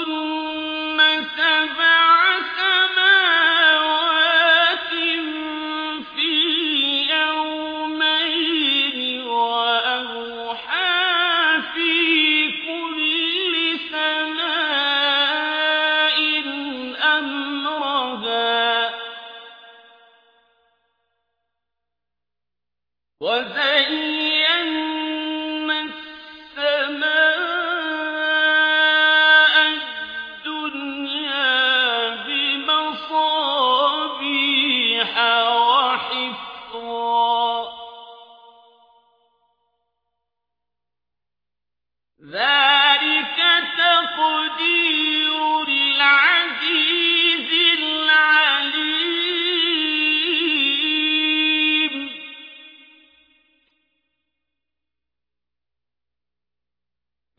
فقضاهن سبع سماوات في يومين وأوحى في كل سماء أمرها وزين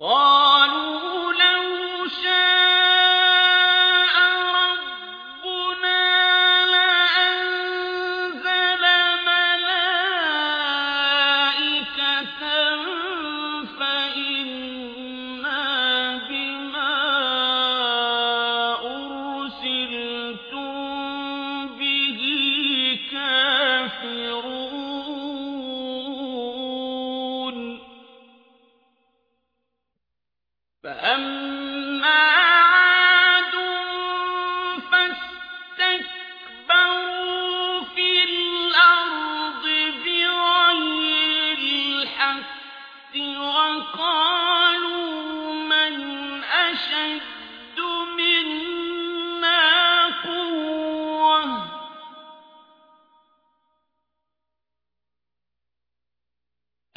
قال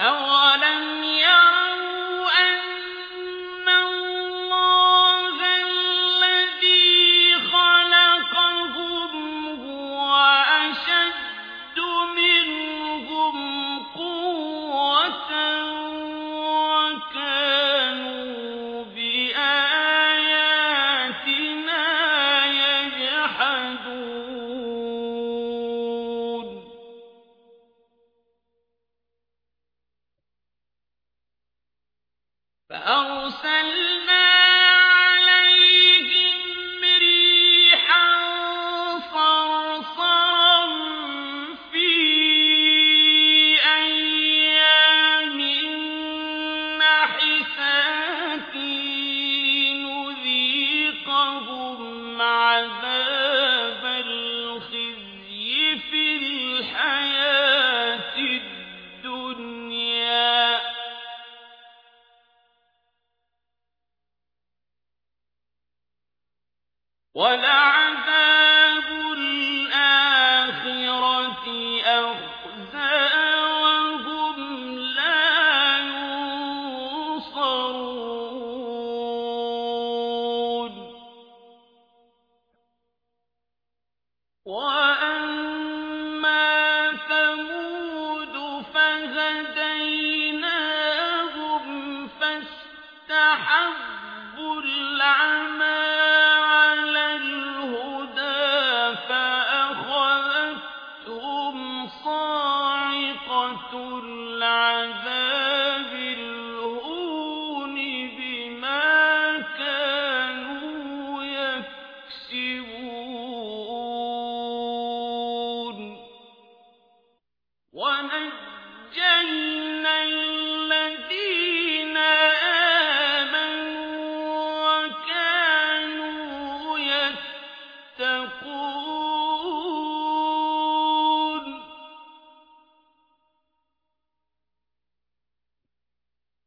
أَوَ فأرسلنا ولعذاب الآخرة أخزى وهم لا ينصرون. وأما ثمود فهديناهم فاستحبوا العمى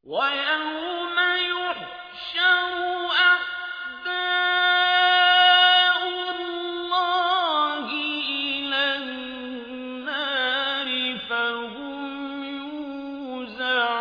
ويوم يحشر أعداء الله إلى النار فهم يوزعون.